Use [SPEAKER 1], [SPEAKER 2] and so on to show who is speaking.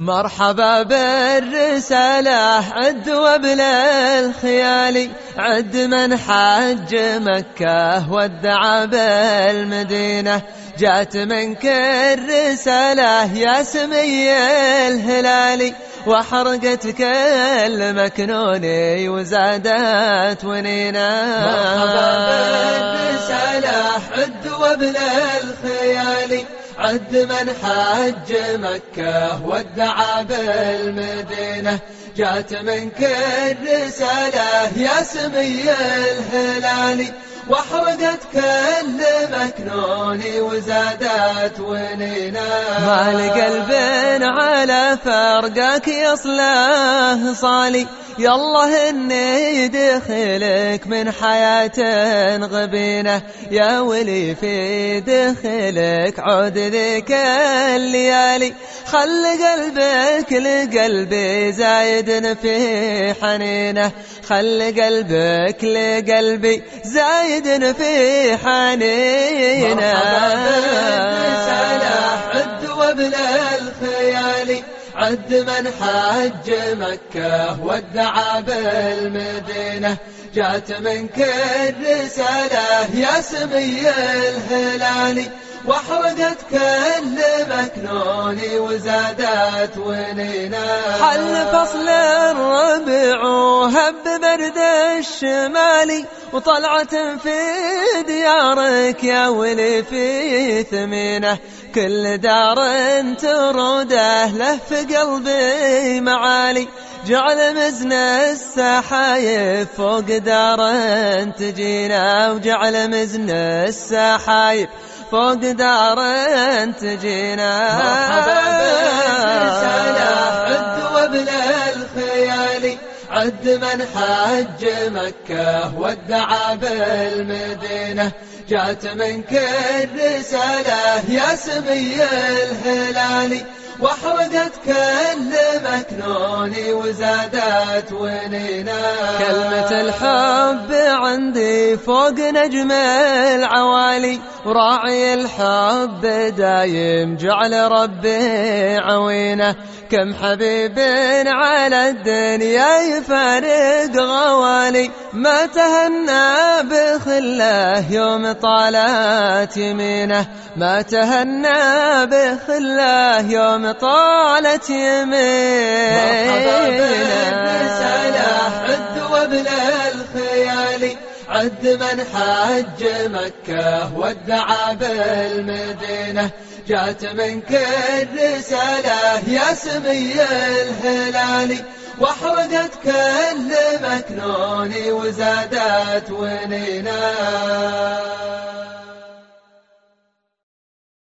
[SPEAKER 1] مرحبا بالرسالة عد وبل الخيالي عد من حج مكة ودعا بالمدينة. جات منك الرسالة يا سمي الهلالي وحرقت كل مكنوني وزادت ونينا
[SPEAKER 2] مرحبا بالرسالة عد وبل الخيالي عد من حج مكة ودعا بالمدينة. جات منك الرسالة يا سمي الهلالي. وحرقت كل مكنوني وزادت ونينا
[SPEAKER 1] ما لقلب على فرقك يصله صالي. يالله إني دخلك من حياة غبينة. يا ولي في دخلك عود ذيك الليالي. خل قلبك لقلبي زايد في حنينة. خل قلبك لقلبي زايد في حنينة.
[SPEAKER 2] عد من حج مكة ودعا بالمدينة. جات منك الرسالة يا سمي الهلالي. وحرقت كل مكنوني وزادت ونينا
[SPEAKER 1] حل فصل الربع وهب برد الشمالي وطلعة في ديارك يا ولي في ثمينه. كل دار تروده له في قلبي معالي. جعل مزن السحايب فوق دار تجينا وجعل مزن السحايب فوق دار تجينا.
[SPEAKER 2] مرحبا بالرسالة عد الخيالي عد من حج مكة ودعا بالمدينة. جات منك الرسالة يا سمي الهلالي وحرقت كل مكنوني وزادت ونينا.
[SPEAKER 1] كلمة الحب عندي فوق نجم العوالي. وراعي الحب دايم جعل ربي عوينة. كم حبيب على الدنيا يفارق غوالي. ما تهنى بخله يوم طالت يمينة. ما تهنى بخله يوم طالت يمينه.
[SPEAKER 2] مرحبا عد وابن الخيالي عد من حج مكة ودعا بالمدينة. جات منك الرسالة يا سمي الهلالي وحرقت كل مكنوني وزادت ونينا